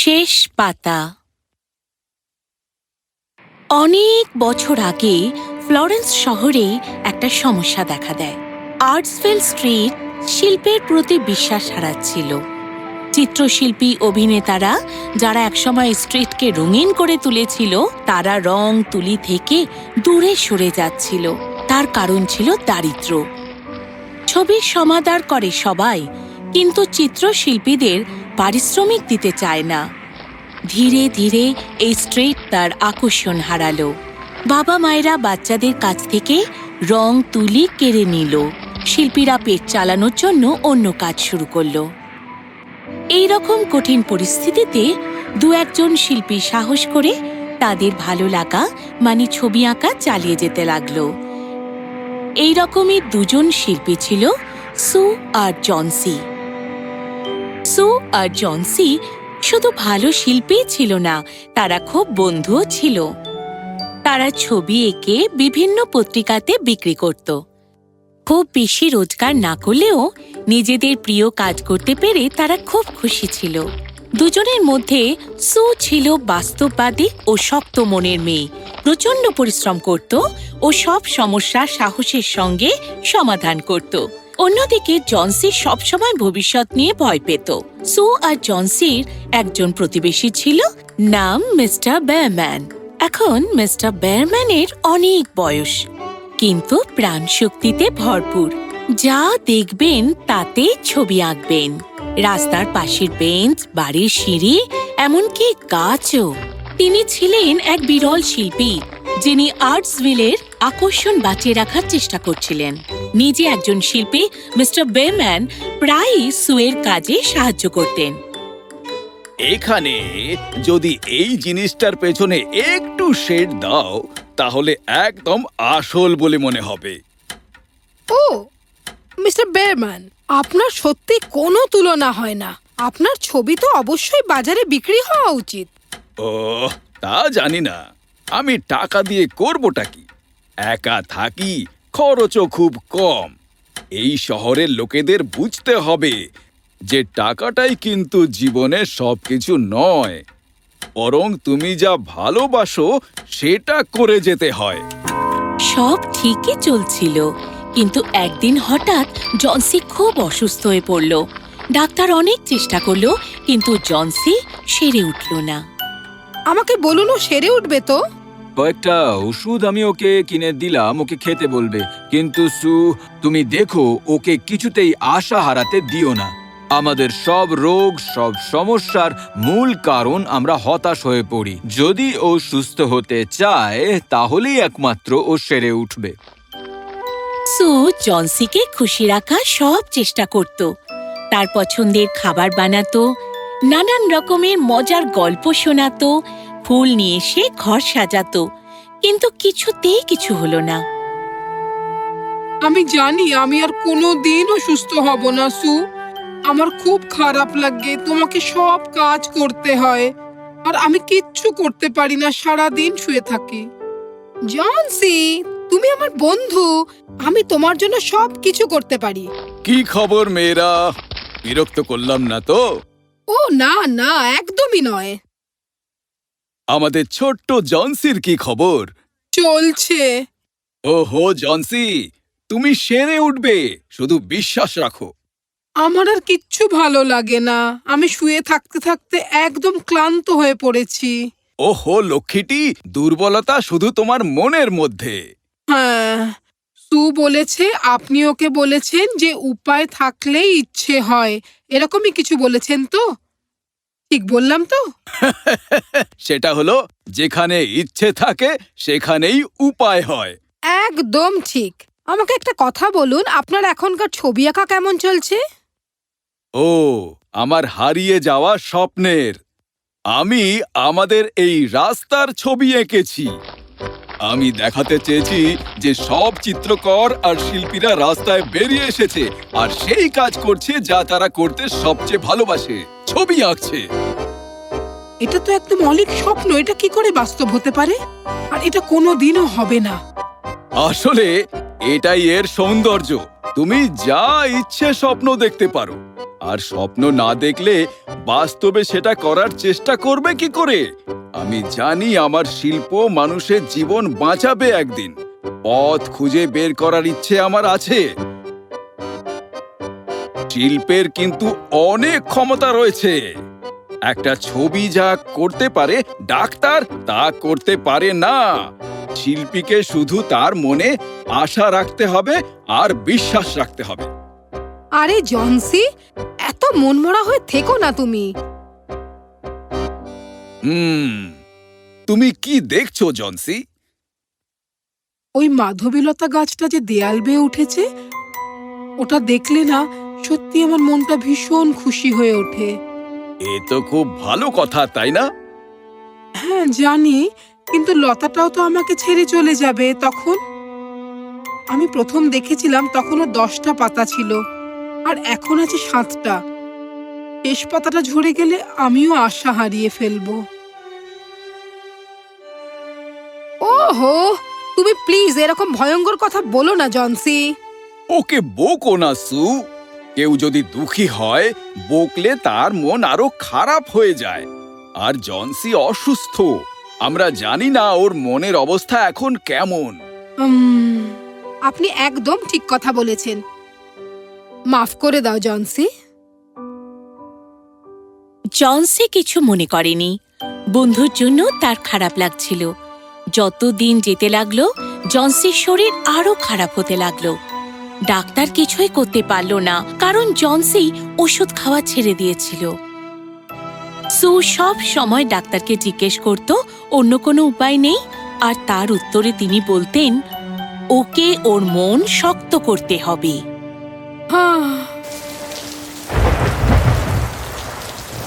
শেষ পাতা। অনেক বছর আগে ফ্লরেন্স শহরে একটা সমস্যা দেখা দেয়। আর্টসভেল স্ট্রিট শিল্পের প্রতি বিশ্বাস হারাচ্ছিল। চিত্রশিল্পী অভিনেতারা যারা একসময় স্ট্রিটকে রঙিন করে তুলেছিল, তারা রং তুলি থেকে দূরে সরে যাচ্ছিল। তার কারণ ছিল দারিদ্র ছবির সমাদার করে সবাই, কিন্তু চিত্রশিল্পীদের পারিশ্রমিক দিতে চায় না। ধীরে ধীরে এই স্ট্রেট তার আকর্ষণ হারালো। বাবা মায়েরা বাচ্চাদের কাছ থেকে রং তুলি কেড়ে নিল। শিল্পীরা পেট চালানোর জন্য অন্য কাজ শুরু করল। এই রকম কঠিন পরিস্থিতিতে দু একজন শিল্পী সাহস করে তাদের ভালো লাগা মানে ছবি আঁকা চালিয়ে যেতে লাগল। এই রকমই দুজন শিল্পী ছিল সু আর জনসি। সু আর জনসি শুধু ভালো শিল্পী ছিল না, তারা খুব বন্ধুও ছিল। তারা ছবি এঁকে বিভিন্ন পত্রিকাতে বিক্রি করত। খুব বেশি রোজগার না করলেও নিজেদের প্রিয় কাজ করতে পেরে তারা খুব খুশি ছিল। দুজনের মধ্যে সু ছিল বাস্তববাদী ও শক্ত মনের মেয়ে। প্রচণ্ড পরিশ্রম করত ও সব সমস্যা সাহসের সঙ্গে সমাধান করত। অন্যদিকে জনসি সবসময় ভবিষ্যৎ নিয়ে ভয় পেত। সু আর জনসির একজন প্রতিবেশী ছিল, নাম মিস্টার বেয়ারম্যান। এখন মিস্টার বেয়ারম্যানের অনেক বয়স, কিন্তু প্রাণশক্তিতে ভরপুর। যা দেখবেন তাতে ছবি আঁকবেন। রাস্তার পাশের বেঞ্চ, বাড়ির সিঁড়ি, এমনকি গাছও। তিনি ছিলেন এক বিরল শিল্পী, যিনি আর্টসভিলের আকর্ষণ বাঁচিয়ে রাখার চেষ্টা করছিলেন। নিজে একজন শিল্পী মিস্টার বেম্যান প্রায়ই সুয়ের কাজে সাহায্য করতেন। এখানে যদি এই জিনিসটার পেছনে একটু শেড দাও তাহলে একদম আসল বলে মনে হবে। ও মিস্টার বেয়ারম্যান আপনার সত্যি কোনো তুলনা হয় না। আপনার ছবি তো অবশ্যই বাজারে বিক্রি হওয়া উচিত। ও তা জানি না। আমি টাকা দিয়ে করবোটা কি? একা থাকি খরচও খুব কম। এই শহরের লোকেদের বুঝতে হবে যে টাকাটাই কিন্তু জীবনের সবকিছু নয়। বরং তুমি যা ভালোবাসো সেটা করে যেতে হয়। সব ঠিকই চলছিল কিন্তু একদিন হঠাৎ জনসি খুব অসুস্থ হয়ে পড়ল। ডাক্তার অনেক চেষ্টা করল কিন্তু জনসি সেরে উঠল না। আমাকে বলুন ও সেরে উঠবে তো? কয়েকটা ওষুধ আমি ওকে কিনে দিলাম, ওকে খেতে বলবে। কিন্তু সু, তুমি দেখো, ওকে কিছুতেই আশা হারাতে দিও না। আমাদের সব রোগ, সব সমস্যার মূল কারণ আমরা হতাশ হয়ে পড়ি। যদি ও সুস্থ হতে চায়, তাহলেই একমাত্র ও সেরে উঠবে। সু জনসিকে খুশি রাখার সব চেষ্টা করত। তার পছন্দের খাবার বানাতো, নানান রকমের মজার গল্প শোনাতো ফুল নিয়ে এসে ঘর সাজাতো কিন্তু কিছুতেই কিছু হলো না। আমি জানি আমি আর কোনো দিনও সুস্থ হব না সু। আমার খুব খারাপ লাগে তোমাকে সব কাজ করতে হয়। আর আমি কিচ্ছু করতে পারি না সারা দিন শুয়ে থাকি। জনসি তুমি আমার বন্ধু আমি তোমার জন্য সব কিছু করতে পারি। কি খবর মেয়েরা? বিরক্ত করলাম না তো? ও না না একদমই নয়। আমাদের ছোট্ট জনসির কি খবর? চলছে। ওহো জনসি তুমি সেরে উঠবে শুধু বিশ্বাস রাখো। আমার আর কিচ্ছু ভালো লাগে না। আমি শুয়ে থাকতে থাকতে একদম ক্লান্ত হয়ে পড়েছি। ওহো লক্ষ্মীটি দুর্বলতা শুধু তোমার মনের মধ্যে। হ্যাঁ সু বলেছে আপনি ওকে বলেছেন যে উপায় থাকলেই ইচ্ছে হয়। এরকমই কিছু বলেছেন তো? ঠিক বললাম তো। সেটা হলো যেখানে ইচ্ছে থাকে সেখানেই উপায় হয়। একদম ঠিক। আমাকে একটা কথা বলুন আপনার এখনকার ছবি আঁকা কেমন চলছে? ও আমার হারিয়ে যাওয়া স্বপ্নের। আমি আমাদের এই রাস্তার ছবি এঁকেছি। আমি দেখাতে চেয়েছি যে সব চিত্রকর আর শিল্পীরা রাস্তায় বেরিয়ে এসেছে আর সেই কাজ করছে যা তারা করতে সবচেয়ে ভালোবাসে। ছবি আঁকছে। এটা তো একদম অলিক স্বপ্ন। এটা কি করে বাস্তব হতে পারে? আর এটা কোনো দিনও হবে না। আসলে এটাই এর সৌন্দর্য। তুমি যা ইচ্ছে স্বপ্ন দেখতে পারো। আর স্বপ্ন না দেখলে বাস্তবে সেটা করার চেষ্টা করবে কি করে? আমি জানি আমার শিল্প মানুষের জীবন বাঁচাবে একদিন। পথ খুঁজে বের করার ইচ্ছে আমার আছে। শিল্পের কিন্তু অনেক ক্ষমতা রয়েছে। একটা ছবি যা করতে পারে ডাক্তার তা করতে পারে না। শিল্পীকে শুধু তার মনে আশা রাখতে হবে আর বিশ্বাস রাখতে হবে। আরে জনসি এত মনমরা হয়ে থেকো না তুমি। হুম তুমি কি দেখছ জনসি? ওই মাধবীলতা গাছটা যে দেয়াল বেয়ে উঠেছে ওটা দেখলে না সত্যি আমার মনটা ভীষণ খুশি হয়ে ওঠে। এ তো খুব ভালো কথা তাই না? হ্যাঁ জানি কিন্তু লতাটাও তো আমাকে ছেড়ে চলে যাবে তখন। আমি প্রথম দেখেছিলাম তখনও দশটা পাতা ছিল আর এখন আছে সাতটা। শেষ পাতাটা ঝরে গেলে আমিও আশা হারিয়ে ফেলব। ওহো তুমি প্লিজ এরকম ভয়ঙ্কর কথা বলো না জনসি। ওকে বকো না সু। কেউ যদি দুঃখী হয় বকলে তার মন আরও খারাপ হয়ে যায়। আর জনসি অসুস্থ আমরা জানি না ওর মনের অবস্থা এখন কেমন। উম, আপনি একদম ঠিক কথা বলেছেন। মাফ করে দাও জনসি। জনসি কিছু মনে করেনি। বন্ধুর জন্য তার খারাপ লাগছিল। যত দিন যেতে লাগল জনসির শরীর আরও খারাপ হতে লাগল। ডাক্তার কিছুই করতে পারল না, কারণ জনসি ওষুধ খাওয়া ছেড়ে দিয়েছিল। সু সব সময় ডাক্তারকে জিজ্ঞেস করত, অন্য কোনো উপায় নেই? আর তার উত্তরে তিনি বলতেন, ওকে ওর মন শক্ত করতে হবে।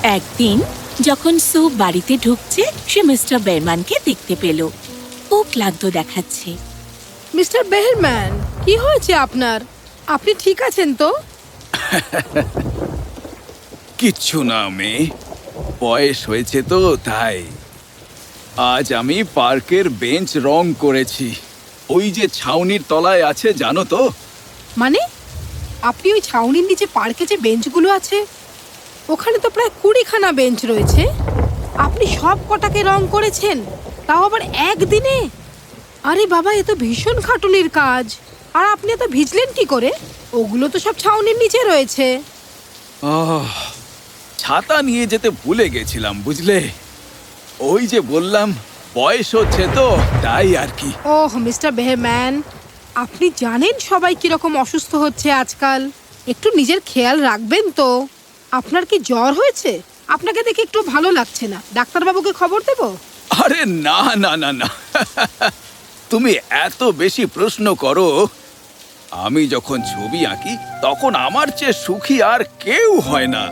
একদিন যখন সু বাড়িতে ঢুকছে, সে মিস্টার বেরমানকে দেখতে পেল। ও ক্লান্ত দেখাচ্ছে। মিস্টার বেহরম্যান কি হয়েছে আপনার? আপনি ঠিক আছেন তো? কিচ্ছু না মেয়ে বয়স হয়েছে তো তাই। আজ আমি পার্কের বেঞ্চ রং করেছি। ওই যে ছাউনির তলায় আছে জানো তো? মানে? আপনি ওই ছাউনির নিচে পার্কে যে বেঞ্চগুলো আছে? ওখানে তো প্রায় কুড়িখানা বেঞ্চ রয়েছে। আপনি সব কটাকে রং করেছেন তাও আবার একদিনে? আরে বাবা এ তো ভীষণ খাটুনির কাজ। আর আপনি এত ভিজলেন কি করে? ওগুলো তো সব ছাউনির নিচে রয়েছে। ছাতা নিয়ে যেতে ভুলে গেছিলাম বুঝলে? ওই যে বললাম বয়স হচ্ছে তো তাই আর কি। ওহ মিস্টার বেহম্যান আপনি জানেন সবাই কীরকম অসুস্থ হচ্ছে আজকাল? একটু নিজের খেয়াল রাখবেন তো। আপনার কি জ্বর হয়েছে? আপনাকে দেখে একটু ভালো লাগছে না। ডাক্তারবাবুকে খবর দেবো? আরে না না না না। তুমি এত বেশি প্রশ্ন করো, আমি যখন ছবি আঁকি, তখন আমার চেয়ে সুখী আর কেউ হয় না।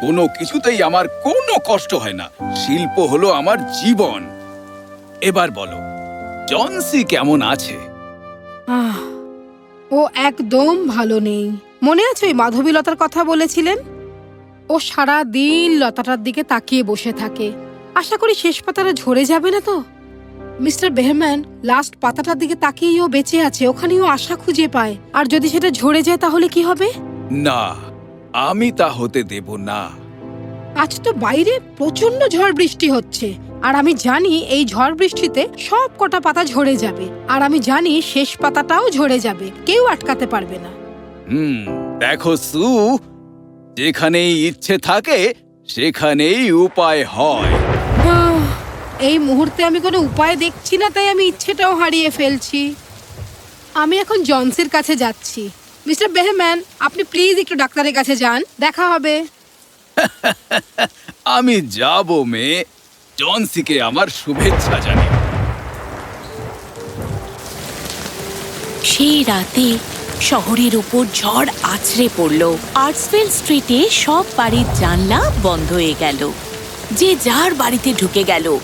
কোনো কিছুতেই আমার কোনো কষ্ট হয় না। শিল্প হলো আমার জীবন। এবার বলো জনসি কেমন আছে? ও একদম ভালো নেই। মনে আছে ওই মাধবী লতার কথা বলেছিলেন? ও সারা দিন লতাটার দিকে তাকিয়ে বসে থাকে। আশা করি শেষ পাতাটা ঝরে যাবে না তো? মিস্টার বেহম্যান লাস্ট পাতাটার দিকে তাকিয়েই ও বেঁচে আছে ওখানেই ও আশা খুঁজে পায়। আর যদি সেটা ঝরে যায় তাহলে কি হবে? না আমি তা হতে দেব না। আজ তো বাইরে প্রচণ্ড ঝড় বৃষ্টি হচ্ছে আর আমি জানি এই ঝড় বৃষ্টিতে সব কটা পাতা ঝরে যাবে আর আমি জানি শেষ পাতাটাও ঝরে যাবে কেউ আটকাতে পারবে না। হুম দেখো সু যেখানেই ইচ্ছে থাকে সেখানেই উপায় হয়। এই মুহূর্তে আমি কোনো উপায় দেখছি না তাই আমি ইচ্ছেটাও হারিয়ে ফেলছি। আমি এখন জনসের কাছে যাচ্ছি। মিস্টার বেহম্যান আপনি প্লিজ একটু ডাক্তারের কাছে যান দেখা হবে। আমি যাব মেয়ে। জনসিকে আমার শুভেচ্ছা জানি সেই রাতে শহরের উপর ঝড় আছড়ে পড়ল। আর্টসভেল স্ট্রিটে সব বাড়ির জানলা বন্ধ হয়ে গেল। যে যার বাড়িতে ঢুকে গেল।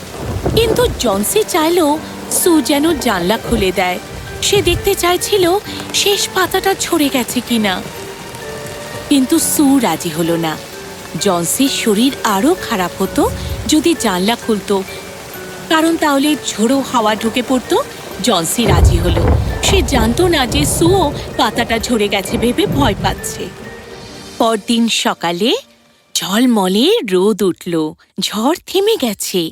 কিন্তু জনসি চাইল সু যেন জানলা খুলে দেয়। সে দেখতে চাইছিল শেষ পাতাটা ঝরে গেছে কিনা। কিন্তু সু রাজি হলো না। জনসির শরীর আরও খারাপ হতো যদি জানলা খুলতো। কারণ তাহলে ঝোড়ো হাওয়া ঢুকে পড়তো, জনসি রাজি হলো। সে জানতো না যে সুও পাতাটা ঝরে গেছে ভেবে ভয় পাচ্ছে। পরদিন সকালে ঝলমলে রোদ উঠল। ঝড় থেমে গেছে।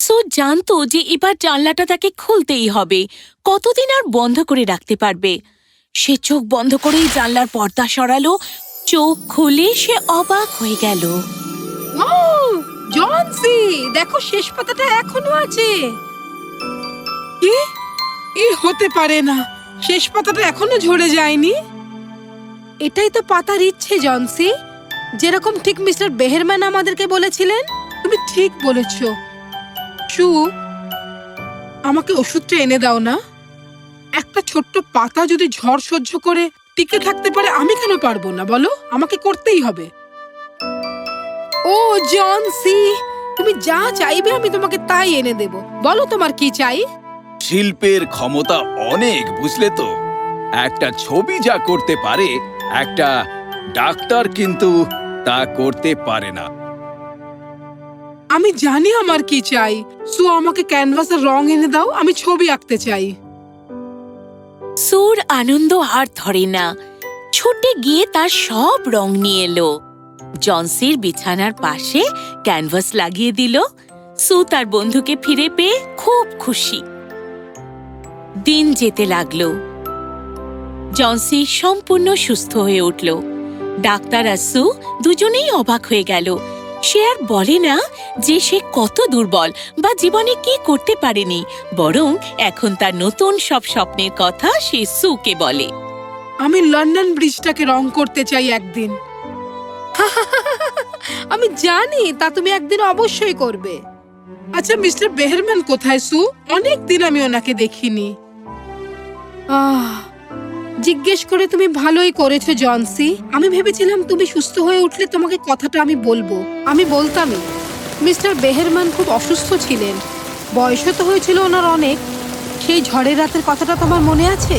সো জানতো যে এবার জানলাটা তাকে খুলতেই হবে। কতদিন আর বন্ধ করে রাখতে পারবে? সে চোখ বন্ধ করেই জানলার পর্দা সরালো। চোখ খুলে সে অবাক হয়ে গেল। ও জনসি দেখো শেষ পাতাটা এখনও আছে। কি এ হতে পারে না। শেষ পাতাটা এখনও ঝরে যায়নি। এটাই তো পাতার ইচ্ছে জনসি যেরকম ঠিক মিস্টার বেহেরম্যান আমাদেরকে বলেছিলেন? তুমি ঠিক বলেছ। সু আমাকে ওষুধটা এনে দাও না। একটা ছোট্ট পাতা যদি ঝড় সহ্য করে টিকে থাকতে পারে আমি কেন পারব না? বলো আমাকে করতেই হবে। ও জনসি তুমি যা চাইবে আমি তোমাকে তাই এনে দেব। বলো তোমার কি চাই? শিল্পের ক্ষমতা অনেক বুঝলে তো? একটা ছবি যা করতে পারে একটা ডাক্তার কিন্তু তা করতে পারে না। আমি জানি আমার কি চাই। সু আমাকে ক্যানভাসের রং এনে দাও আমি ছবি আঁকতে চাই। সুর আনন্দ আর ধরে না। ছুটে গিয়ে তার সব রং নিয়ে এলো। জনসির বিছানার পাশে ক্যানভাস লাগিয়ে দিল। সু তার বন্ধুকে ফিরে পেয়ে খুব খুশি। দিন যেতে লাগল। জনসি সম্পূর্ণ সুস্থ হয়ে উঠল। ডাক্তার আর সু দুজনেই অবাক হয়ে গেল। সে আর বলে না যে সে কত দুর্বল বা জীবনে কি করতে পারেনি বরং এখন তার নতুন সব স্বপ্নের কথা সে সুকে বলে। আমি লন্ডন ব্রিজটাকে রং করতে চাই একদিন। আমি জানি তা তুমি একদিন অবশ্যই করবে। আচ্ছা মিস্টার বেহারম্যান কোথায় সু? অনেক দিন আমি ওনাকে দেখিনি। আহ জিজ্ঞেস করে তুমি ভালোই করেছ জনসি আমি ভেবেছিলাম তুমি সুস্থ হয়ে উঠলে তোমাকে কথাটা আমি বলব। আমি বলতামই। মিস্টার বেহেরমান খুব অসুস্থ ছিলেন। বয়সও তো হয়েছিল ওনার অনেক। সেই ঝড়ের রাতের কথাটা তোমার মনে আছে?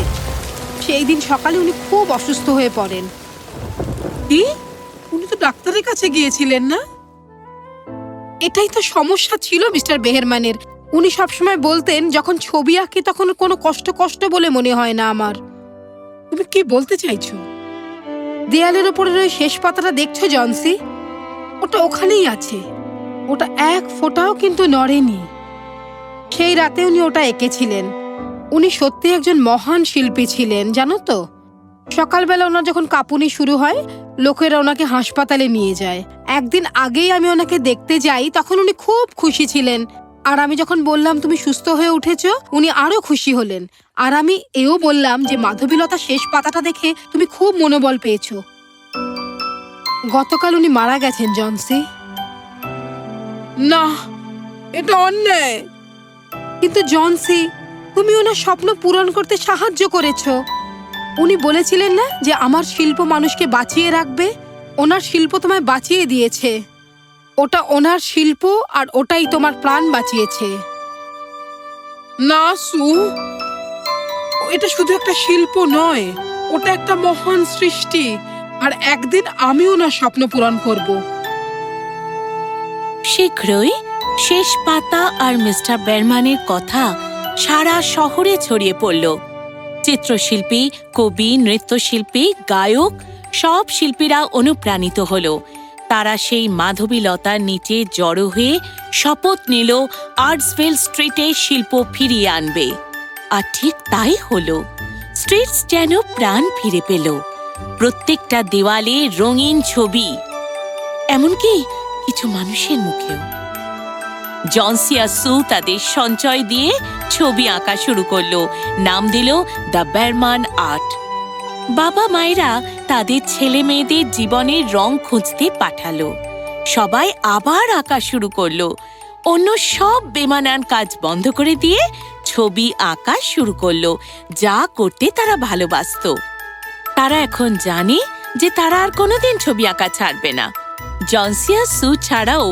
সেই দিন সকালে উনি খুব অসুস্থ হয়ে পড়েন। কি? উনি তো ডাক্তারের কাছে গিয়েছিলেন না? এটাই তো সমস্যা ছিল মিস্টার বেহেরমানের। উনি সবসময় বলতেন যখন ছবি আঁকি তখন কোনো কষ্ট কষ্ট বলে মনে হয় না আমার। তুমি কি বলতে চাইছো? দেয়ালের ওপরের ওই শেষ পাতাটা দেখছ, জনসি? ওটা ওখানেই আছে। ওটা এক ফোঁটাও কিন্তু নড়েনি। সেই রাতে উনি ওটা এঁকেছিলেন। উনি সত্যি একজন মহান শিল্পী ছিলেন, জানো তো? সকালবেলা ওনার যখন কাঁপুনি শুরু হয়, লোকেরা ওনাকে হাসপাতালে নিয়ে যায়। একদিন আগেই আমি ওনাকে দেখতে যাই, তখন উনি খুব খুশি ছিলেন। আর আমি যখন বললাম, তুমি সুস্থ হয়ে উঠেছো? উনি আরও খুশি হলেন। আর আমি এও বললাম যে মাধবীলতা শেষ পাতাটা দেখে তুমি খুব মনোবল পেয়েছ। গতকাল উনি মারা গেছেন জনসি না এটা অন্যায়। কিন্তু জনসি তুমি ওনার স্বপ্ন পূরণ করতে সাহায্য করেছ। উনি বলেছিলেন না যে আমার শিল্প মানুষকে বাঁচিয়ে রাখবে? ওনার শিল্প তোমায় বাঁচিয়ে দিয়েছে। ওটা ওনার শিল্প আর ওটাই তোমার প্রাণ বাঁচিয়েছে। না সু এটা শুধু একটা শিল্প নয়, ওটা একটা মহান সৃষ্টি। আর একদিন আমিও না স্বপ্ন পূরণ করব। শীঘ্রই শেষ পাতা আর মিস্টার বেরমানের কথা সারা শহরে ছড়িয়ে পড়ল। চিত্রশিল্পী, কবি, নৃত্যশিল্পী, গায়ক, সব শিল্পীরা অনুপ্রাণিত হল। তারা সেই মাধবীলতার নিচে জড়ো হয়ে শপথ নিল আর্টসভেল স্ট্রিটে শিল্প ফিরিয়ে আনবে। আর ঠিক তাই হলো। স্ট্রিটস যেন প্রাণ ফিরে পেল। প্রত্যেকটা দেওয়ালে রঙিন ছবি। এমনকি কিছু মানুষের মুখেও। জনসিয়া সু তাদের সঞ্চয় দিয়ে ছবি আঁকা শুরু করল। নাম দিল দ্য ব্যারমান আর্ট। বাবা মায়েরা তাদের ছেলে মেয়েদের জীবনের রং খুঁজতে পাঠালো। সবাই আবার আঁকা শুরু করল। অন্য সব বেমানান কাজ বন্ধ করে দিয়ে ছবি আঁকা শুরু করল। যা করতে তারা ভালোবাসতো। তারা এখন জানে যে তারা আর কোনোদিন ছবি আঁকা ছাড়বে না। জনসিয়া সু ছাড়াও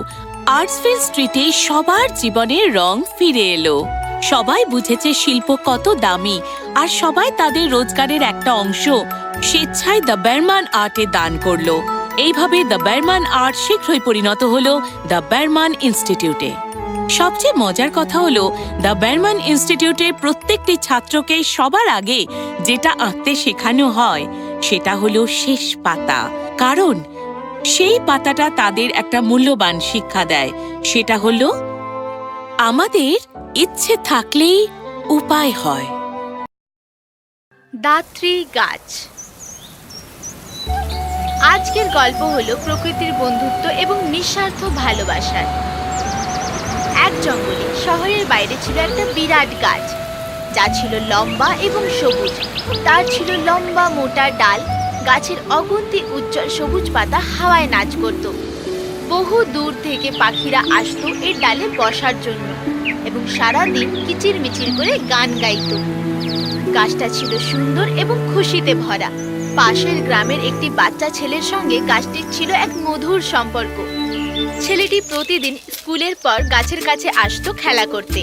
আর্টসভিল স্ট্রিটে সবার জীবনের রং ফিরে এলো। সবাই বুঝেছে শিল্প কত দামি আর সবাই তাদের রোজগারের একটা অংশ স্বেচ্ছায় দ্য ব্যারমান আর্টে দান করল। এইভাবে দ্য ব্যারমান আর্ট শীঘ্রই পরিণত হলো দ্য ব্যারমান ইনস্টিটিউটে। সবচেয়ে মজার কথা হলো, দ্য ব্যারমান ইনস্টিটিউটের প্রত্যেকটি ছাত্রকে সবার আগে যেটা আঁকতে শেখানো হয়, সেটা হলো শেষ পাতা। কারণ, সেই পাতাটা তাদের একটা মূল্যবান শিক্ষা দেয়, সেটা হলো, আমাদের ইচ্ছে থাকলেই উপায় হয়। দাত্রী গাছ। আজকের গল্প হলো প্রকৃতির বন্ধুত্ব এবং নিঃস্বার্থ ভালোবাসার। শহরের বাইরে ছিল একটা বিরাট গাছ। যা ছিল লম্বা এবং সবুজ। তার ছিল লম্বা মোটা ডাল। গাছের অগন্তি উজ্জ্বল সবুজ পাতা হাওয়ায় নাচ করত। বহু দূর থেকে পাখিরা আসতো এর ডালে বসার জন্য এবং সারাদিন কিচির মিচির করে গান গাইত। গাছটা ছিল সুন্দর এবং খুশিতে ভরা। পাশের গ্রামের একটি বাচ্চা ছেলের সঙ্গে গাছটির ছিল এক মধুর সম্পর্ক। ছেলেটি প্রতিদিন স্কুলের পর গাছের কাছে আসতো খেলা করতে।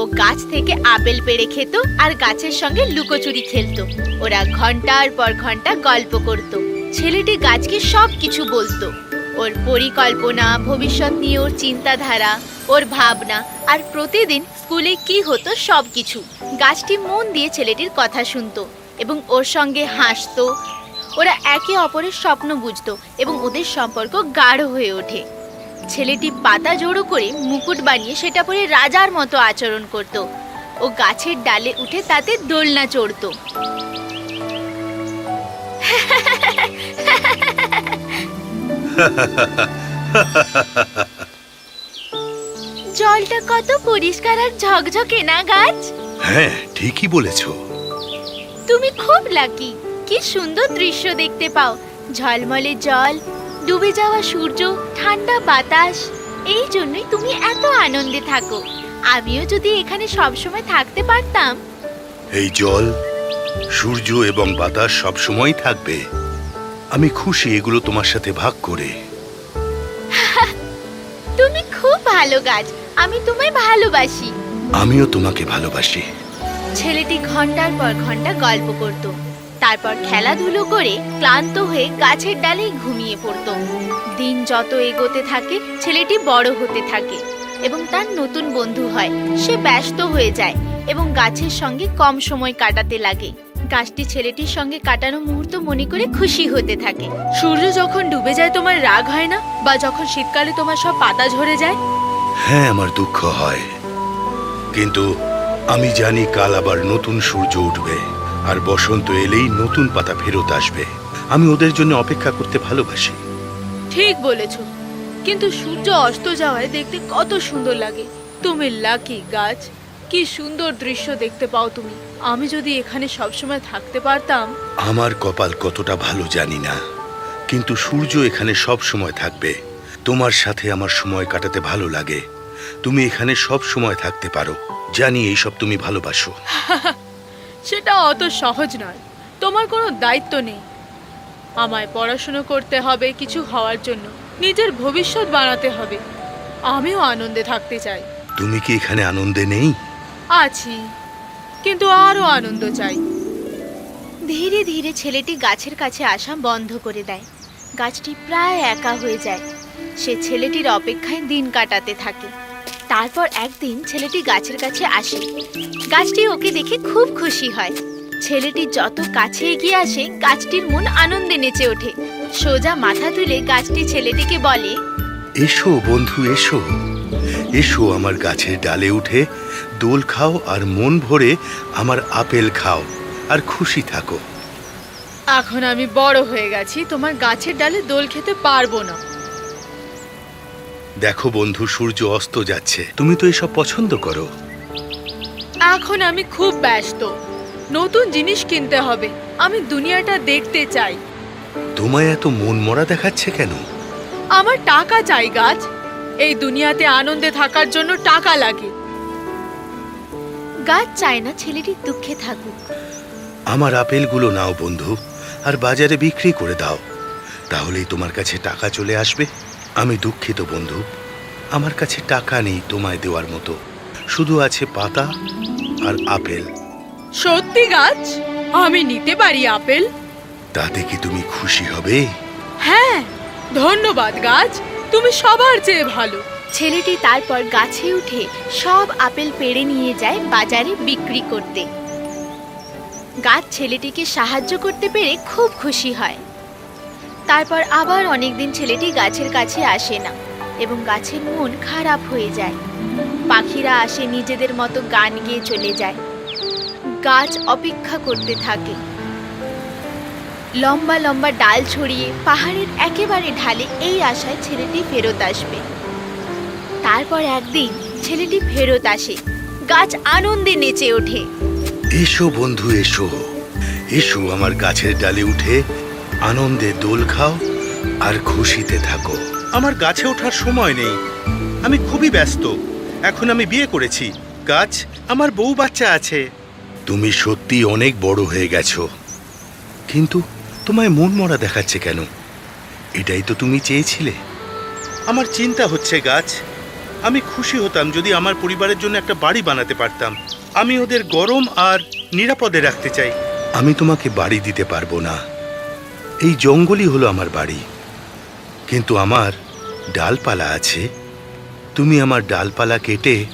ও গাছ থেকে আপেল পেড়ে খেত আর গাছের সঙ্গে লুকোচুরি খেলতো। ওরা ঘণ্টার পর ঘণ্টা গল্প করত। ছেলেটি গাছকে সব কিছু বলতো। ওর পরিকল্পনা, ভবিষ্যৎ নিয়ে ওর চিন্তাধারা, ওর ভাবনা আর প্রতিদিন স্কুলে কি হতো সব কিছু গাছটি মন দিয়ে ছেলেটির কথা শুনত এবং ওর সঙ্গে হাসতো। ওরা একে অপরের স্বপ্ন বুঝত এবং ওদের সম্পর্ক গাঢ় হয়ে ওঠে। ছেলেটি পাতা জড়ো করে মুকুট বানিয়ে সেটা পরে রাজার মতো আচরণ করত। ও গাছের ডালে উঠে তাতে দোলনা চড়তো। জলটা কত পরিষ্কার আর ঝকঝকে না গাছ? হ্যাঁ ঠিকই বলেছ। তুমি খুব লাকি কি সুন্দর দৃশ্য দেখতে পাও। ঝলমলে জল ডুবে যাওয়া সূর্য ঠান্ডা বাতাস এই জন্যই তুমি এত আনন্দে থাকো। আমিও যদি এখানে সবসময় থাকতে পারতাম। এই জল সূর্য এবং বাতাস সব সময় থাকবে। আমি খুশি এগুলো তোমার সাথে ভাগ করে। তুমি খুব ভালো গাছ আমি তোমায় ভালোবাসি। আমিও তোমাকে ভালোবাসি। ছেলেটি ঘণ্টার পর ঘণ্টা গল্প করত। তারপর খেলাধুলো করে ক্লান্ত হয়ে গাছের ডালে ঘুমিয়ে পড়ত। দিন যত এগোতে থাকে, ছেলেটি বড় হতে থাকে এবং তার নতুন বন্ধু হয়। সে ব্যস্ত হয়ে যায় এবং গাছের সঙ্গে কম সময় কাটাতে লাগে। গাছটি ছেলেটির সঙ্গে কাটানো মুহূর্ত মনে করে খুশি হতে থাকে। সূর্য যখন ডুবে যায়, তোমার রাগ হয় না? বা যখন শীতকালে তোমার সব পাতা ঝরে যায়? হ্যাঁ আমার দুঃখ হয়। কিন্তু আমি জানি কাল আবার নতুন সূর্য উঠবে। আর বসন্ত এলেই নতুন পাতা ফেরত আসবে। আমি ওদের জন্য অপেক্ষা করতে ভালোবাসি। ঠিক বলেছ। কিন্তু সূর্য অস্ত যাওয়ায় দেখতে কত সুন্দর লাগে। তুমি লাকি গাছ কি সুন্দর দৃশ্য দেখতে পাও তুমি। আমি যদি এখানে সবসময় থাকতে পারতাম। আমার কপাল কতটা ভালো জানি না। কিন্তু সূর্য এখানে সব সময় থাকবে। তোমার সাথে আমার সময় কাটাতে ভালো লাগে। তুমি এখানে সব সময় থাকতে পারো। জানি এইসব তুমি ভালোবাসো। সেটা অত সহজ নয়। তোমার কোনো দায়িত্ব নেই। আমায় পড়াশুনো করতে হবে কিছু হওয়ার জন্য। নিজের ভবিষ্যৎ বানাতে হবে। আমিও আনন্দে থাকতে চাই। তুমি কি এখানে আনন্দে নেই? আছি কিন্তু আরও আনন্দ চাই। ধীরে ধীরে ছেলেটি গাছের কাছে আসা বন্ধ করে দেয়। গাছটি প্রায় একা হয়ে যায়। সে ছেলেটির অপেক্ষায় দিন কাটাতে থাকে। তারপর একদিন ছেলেটি গাছের কাছে আসে। গাছটি ওকে দেখে খুব খুশি হয়। ছেলেটি যত কাছে এগিয়ে আসে গাছটির মন আনন্দে নেচে ওঠে। সোজা মাথা তুলে গাছটি ছেলেটিকে বলে এসো বন্ধু এসো। এসো আমার গাছের ডালে উঠে দোল খাও আর মন ভরে আমার আপেল খাও আর খুশি থাকো। এখন আমি বড় হয়ে গেছি তোমার গাছের ডালে দোল খেতে পারব না। দেখো বন্ধু সূর্য অস্ত যাচ্ছে। তুমি তো এসব পছন্দ করো। এখন আমি খুব ব্যস্ত। নতুন জিনিস কিনতে হবে। আমি দুনিয়াটা দেখতে চাই। তোমায় এত মন মরা দেখাচ্ছে কেন? আমার টাকা চাই গাছ। এই দুনিয়াতে আনন্দে থাকার জন্য টাকা লাগে। গাছ চায় না ছেলেটি দুঃখে থাকুক। আমার আপেলগুলো নাও বন্ধু আর বাজারে বিক্রি করে দাও। তাহলেই তোমার কাছে টাকা চলে আসবে। আমি দুঃখিত বন্ধু। আমার কাছে টাকা নেই তোমায় দেওয়ার মতো। শুধু আছে পাতা আর আপেল। সত্যি গাছ? আমি নিতে পারি আপেল? তাতে কি তুমি খুশি হবে? হ্যাঁ ধন্যবাদ গাছ। তুমি সবার চেয়ে ভালো। ছেলেটি তারপর গাছে উঠে সব আপেল পেড়ে নিয়ে যায় বাজারে বিক্রি করতে। গাছ ছেলেটিকে সাহায্য করতে পেরে খুব খুশি হয়। তারপর আবার অনেকদিন ছেলেটি গাছের কাছে আসে না এবং গাছের মন খারাপ হয়ে যায়। পাখিরা আসে নিজেদের মতো গান গেয়ে চলে যায়। গাছ অপেক্ষা করতে থাকে। লম্বা লম্বা ডাল ছড়িয়ে পাহাড়ের একেবারে ঢালে এই আশায় ছেলেটি ফেরত আসবে। তারপর একদিন ছেলেটি ফেরত আসে। গাছ আনন্দে নেচে ওঠে। এসো বন্ধু, এসো। এসো আমার গাছের ডালে উঠে আনন্দে দোল খাও আর খুশিতে থাকো। আমার গাছে ওঠার সময় নেই। আমি খুবই ব্যস্ত। এখন আমি বিয়ে করেছি। গাছ আমার বউ বাচ্চা আছে। তুমি সত্যি অনেক বড় হয়ে গেছো। কিন্তু তোমায় মন মরা দেখাচ্ছে কেন? এটাই তো তুমি চেয়েছিলে। আমার চিন্তা হচ্ছে গাছ আমি খুশি হতাম যদি আমার পরিবারের জন্য একটা বাড়ি বানাতে পারতাম। আমি ওদের গরম আর নিরাপদে রাখতে চাই। আমি তোমাকে বাড়ি দিতে পারব না। এই জঙ্গলই হলো আমার বাড়ি। কিন্তু আমার ডালপালা আছে। তুমি আমার ডালপালা কেটে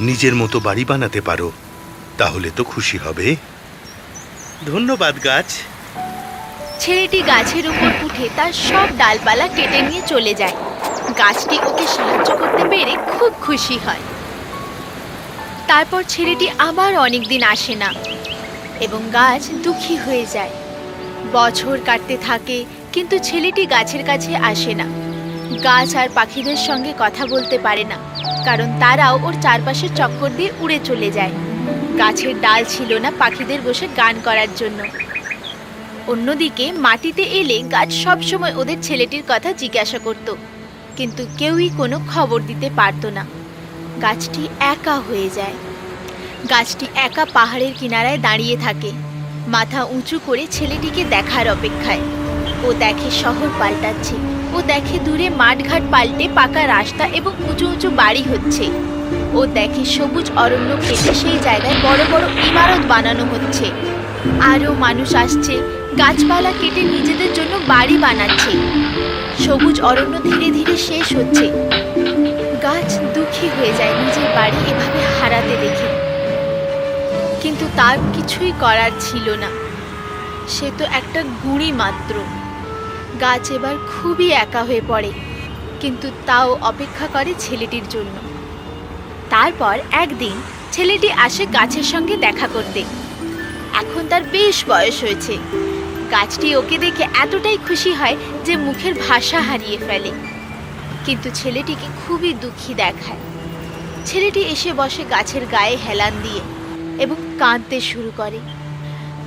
নিজের মতো বাড়ি বানাতে পারো, তাহলে তো খুশি হবে। ধন্যবাদ গাছ। ছেলেটি গাছের উপর উঠে তার সব ডালপালা কেটে নিয়ে চলে যায়। গাছটি ওকে সাহায্য করতে পেরে খুব খুশি হয়। তারপর ছেলেটি আবার অনেক দিন আসে না, এবং গাছ দুঃখী হয়ে যায়। বছর কাটতে থাকে, কিন্তু ছেলেটি গাছের কাছে আসে না। গাছ আর পাখিদের সঙ্গে কথা বলতে পারে না, কারণ তারাও ওর চারপাশে চক্কর দিয়ে উড়ে চলে যায়। গাছের ডাল ছিল না পাখিদের বসে গান করার জন্য। অন্যদিকে মাটিতে এলে গাছ সবসময় ওদের ছেলেটির কথা জিজ্ঞাসা করত, কিন্তু কেউই কোনো খবর দিতে পারতো না। গাছটি একা হয়ে যায়। গাছটি একা পাহাড়ের কিনারায় দাঁড়িয়ে থাকে। মাথা উঁচু করে ছেলেটিকে দেখার অপেক্ষায়। ও দেখে শহর পাল্টাচ্ছে। ও দেখে দূরে মাঠঘাট পাল্টে পাকা রাস্তা এবং উঁচু উঁচু বাড়ি হচ্ছে। ও দেখে সবুজ অরণ্য কেটে সেই জায়গায় বড় বড় ইমারত বানানো হচ্ছে। আরও মানুষ আসছে। গাছপালা কেটে নিজেদের জন্য বাড়ি বানাচ্ছে। সবুজ অরণ্য ধীরে ধীরে শেষ হচ্ছে। গাছ দুঃখী হয়ে যায় নিজের বাড়ি এভাবে হারাতে দেখে। কিন্তু তার কিছুই করার ছিল না। সে তো একটা গুঁড়ি মাত্র। গাছ এবার খুবই একা হয়ে পড়ে, কিন্তু তাও অপেক্ষা করে ছেলেটির জন্য। তারপর একদিন ছেলেটি আসে গাছের সঙ্গে দেখা করতে। এখন তার বেশ বয়স হয়েছে। গাছটি ওকে দেখে এতটাই খুশি হয় যে মুখের ভাষা হারিয়ে ফেলে। কিন্তু ছেলেটিকে খুবই দুঃখী দেখায়। ছেলেটি এসে বসে গাছের গায়ে হেলান দিয়ে এবং কাঁদতে শুরু করে।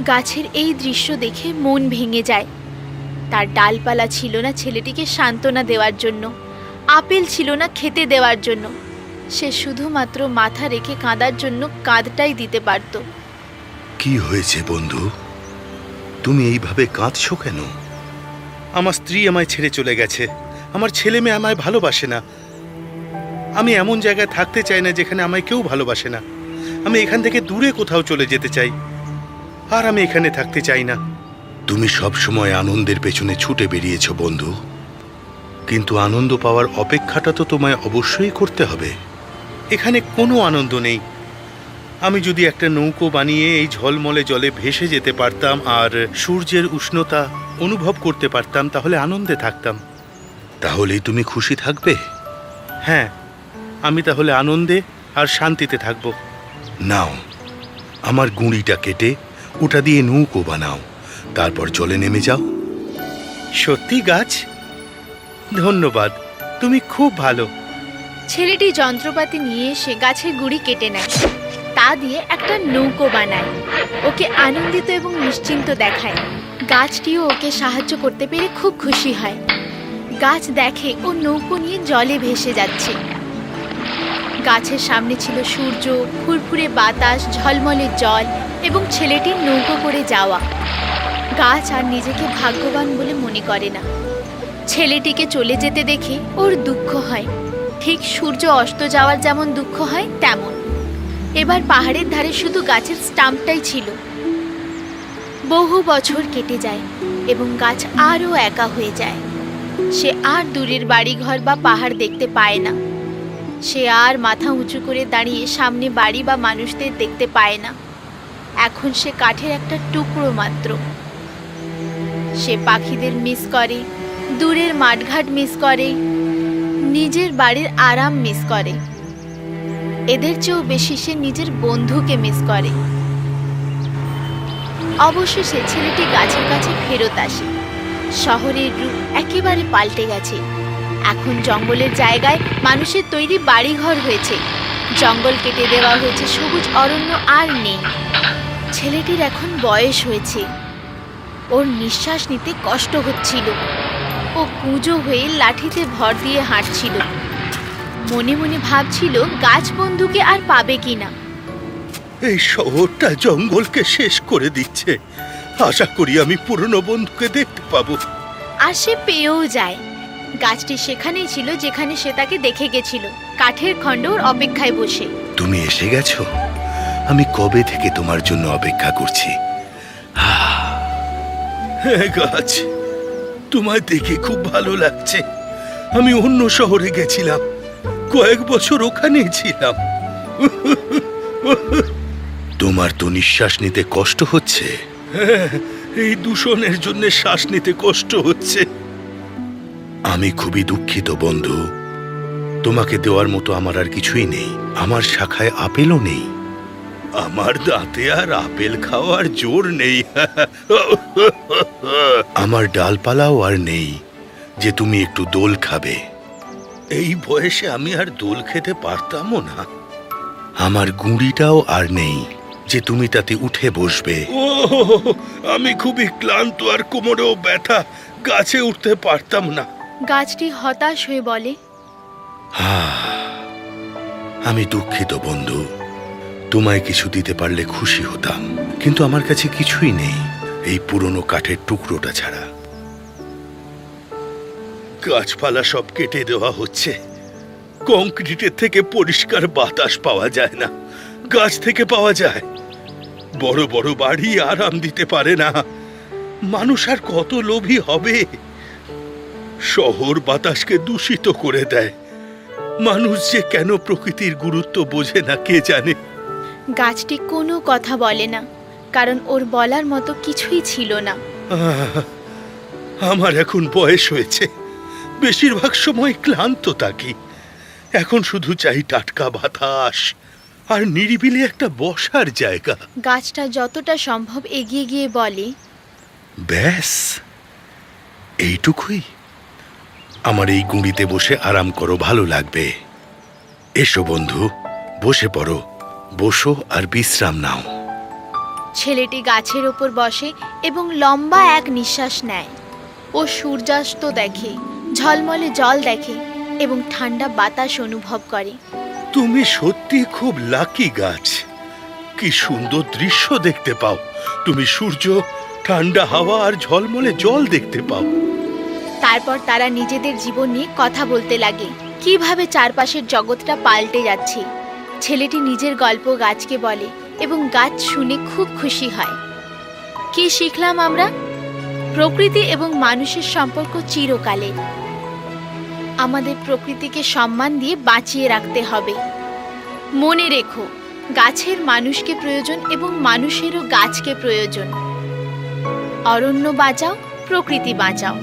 গাছের এই দৃশ্য দেখে মন ভেঙে যায়। তার ডালপালা ছিল না ছেলেটিকে সান্ত্বনা দেওয়ার জন্য, আপেল ছিল না খেতে দেওয়ার জন্য। সে শুধুমাত্র মাথা রেখে কাঁদার জন্য কাঁধটাই দিতে পারতো। কি হয়েছে বন্ধু? তুমি এইভাবে কাঁদছো কেন? আমার স্ত্রী আমায় ছেড়ে চলে গেছে। আমার ছেলে মেয়ে আমায় ভালোবাসে না। আমি এমন জায়গায় থাকতে চাই না যেখানে আমায় কেউ ভালোবাসে না। আমি এখান থেকে দূরে কোথাও চলে যেতে চাই। আর আমি এখানে থাকতে চাই না। তুমি সব সময় আনন্দের পেছনে ছুটে বেরিয়েছো বন্ধু। কিন্তু আনন্দ পাওয়ার অপেক্ষাটা তো তোমায় অবশ্যই করতে হবে। এখানে কোনো আনন্দ নেই। আমি যদি একটা নৌকো বানিয়ে এই ঝলমলে জলে ভেসে যেতে পারতাম আর সূর্যের উষ্ণতা অনুভব করতে পারতাম তাহলে আনন্দে থাকতাম। তাহলেই তুমি খুশি থাকবে? হ্যাঁ আমি তাহলে আনন্দে আর শান্তিতে থাকব। নাও আমার গুঁড়িটা কেটে ওটা দিয়ে নৌকো বানাও তারপর জলে নেমে যাও। সত্যি গাছ? ধন্যবাদ তুমি খুব ভালো। ছেলেটি যন্ত্রপাতি নিয়ে এসে গাছের গুড়ি কেটে নেয়। তা দিয়ে একটা নৌকো বানায়। ওকে আনন্দিত এবং নিশ্চিন্ত দেখায়। গাছটিও ওকে সাহায্য করতে পেরে খুব খুশি হয়। গাছ দেখে ও নৌকো নিয়ে জলে ভেসে যাচ্ছে। গাছের সামনে ছিল সূর্য, ফুরফুরে বাতাস, ঝলমলে জল এবং ছেলেটির নৌকো করে যাওয়া। গাছ আর নিজেকে ভাগ্যবান বলে মনে করে না। ছেলেটিকে চলে যেতে দেখে ওর দুঃখ হয়। ঠিক সূর্য অস্ত যাওয়ার যেমন দুঃখ হয়, তেমন। এবার পাহাড়ের ধারে শুধু গাছের স্টাম্পটাই ছিল। বহু বছর কেটে যায় এবং গাছ আরও একা হয়ে যায়। সে আর দূরের বাড়িঘর বা পাহাড় দেখতে পায় না। সে আর মাথা উঁচু করে দাঁড়িয়ে সামনে বাড়ি বা মানুষদের দেখতে পায় না। এখন সে কাঠের একটা টুকরো মাত্র। সে পাখিদের মিস করে, দূরের মাঠঘাট মিস করে, নিজের বাড়ির আরাম মিস করে। এদের চেয়েও বেশি সে নিজের বন্ধুকে মিস করে। অবশেষে ছেলেটি গাছের কাছে ফেরত আসে। শহরের রূপ একেবারে পাল্টে গেছে। এখন জঙ্গলের জায়গায় মানুষের তৈরি বাড়িঘর হয়েছে। জঙ্গল কেটে দেওয়া হয়েছে সবুজ অরণ্য আর নেই। ছেলেটির এখন বয়স হয়েছে। ওর নিঃশ্বাস নিতে কষ্ট হচ্ছিল। ও কুঁজো হয়ে লাঠিতে ভর দিয়ে হাঁটছিল। মনে মনে ভাবছিল গাছ বন্ধুকে আর পাবে কিনা। এই শহরটা জঙ্গলকে শেষ করে দিচ্ছে। আশা করি আমি পুরনো বন্ধুকে দেখতে পাবো। আর সে পেয়েও যায়। গাছটি সেখানেই ছিল যেখানে সে তাকে দেখে গেছিল। কাঠের খণ্ড ওর অপেক্ষায় বসে। তুমি এসে গেছো? আমি কবে থেকে তোমার জন্য অপেক্ষা করছি? গাছ, তোমায় দেখে খুব ভালো লাগছে। আমি অন্য শহরে গেছিলাম। কয়েক বছর ওখানেই ছিলাম। তোমার তো নিঃশ্বাস নিতে কষ্ট হচ্ছে। এই দূষণের জন্য শ্বাস নিতে কষ্ট হচ্ছে। আমি খুবই দুঃখিত বন্ধু। তোমাকে দেওয়ার মতো আমার আর কিছুই নেই। আমার শাখায় আপেলও নেই। আমার দাঁতে আর আপেল খাওয়ার জোর নেই। আমার ডালপালাও আর নেই যে তুমি একটু দোল খাবে। এই বয়সে আমি আর দোল খেতে পারতামও না। আমার গুঁড়িটাও আর নেই যে তুমি তাতে উঠে বসবে। ও আমি খুবই ক্লান্ত আর কোমরেও ব্যথা। গাছে উঠতে পারতাম না। গাছটি হতাশ হয়ে বলে আমি দুঃখিত বন্ধু। তোমায় কিছু দিতে পারলে খুশি হতাম, কিন্তু আমার কাছে কিছুই নেই, এই পুরনো কাঠের টুকরোটা ছাড়া। গাছপালা সব কেটে দেওয়া হচ্ছে। কংক্রিটের থেকে পরিষ্কার বাতাস পাওয়া যায় না। গাছ থেকে পাওয়া যায়। বড় বড় বাড়ি আরাম দিতে পারে না। মানুষ আর কত লোভী হবে? শহর বাতাসকে দূষিত করে দেয়। মানুষ যে কেন প্রকৃতির গুরুত্ব বোঝে না কে জানে? গাছটি কোনো কথা বলে না কারণ ওর বলার মতো কিছুই ছিল না। আমার এখন বয়স হয়েছে। বেশিরভাগ সময় ক্লান্ত থাকি। এখন শুধু চাই টাটকা বাতাস আর নিরিবিলি একটা বসার জায়গা। গাছটা যতটা সম্ভব এগিয়ে গিয়ে বলে। ব্যাস এইটুকুই। আমার এই গুঁড়িতে বসে আরাম করো ভালো লাগবে। এসো বন্ধু বসে পড়ো বসো আর বিশ্রাম নাও। ছেলেটি গাছের ওপর বসে এবং লম্বা এক নিঃশ্বাস নেয়। ও সূর্যাস্ত দেখে ঝলমলে জল দেখে এবং ঠান্ডা বাতাস অনুভব করে। তুমি সত্যি খুব লাকি গাছ। কি সুন্দর দৃশ্য দেখতে পাও। তুমি সূর্য ঠান্ডা হাওয়া আর ঝলমলে জল দেখতে পাও। তারপর তারা নিজেদের জীবন নিয়ে কথা বলতে লাগে। কীভাবে চারপাশের জগৎটা পাল্টে যাচ্ছে? ছেলেটি নিজের গল্প গাছকে বলে এবং গাছ শুনে খুব খুশি হয়। কি শিখলাম আমরা? প্রকৃতি এবং মানুষের সম্পর্ক চিরকালের আমাদের প্রকৃতিকে সম্মান দিয়ে বাঁচিয়ে রাখতে হবে। মনে রেখো, গাছের মানুষকে প্রয়োজন এবং মানুষেরও গাছকে প্রয়োজন। অরণ্য বাঁচাও, প্রকৃতি বাঁচাও।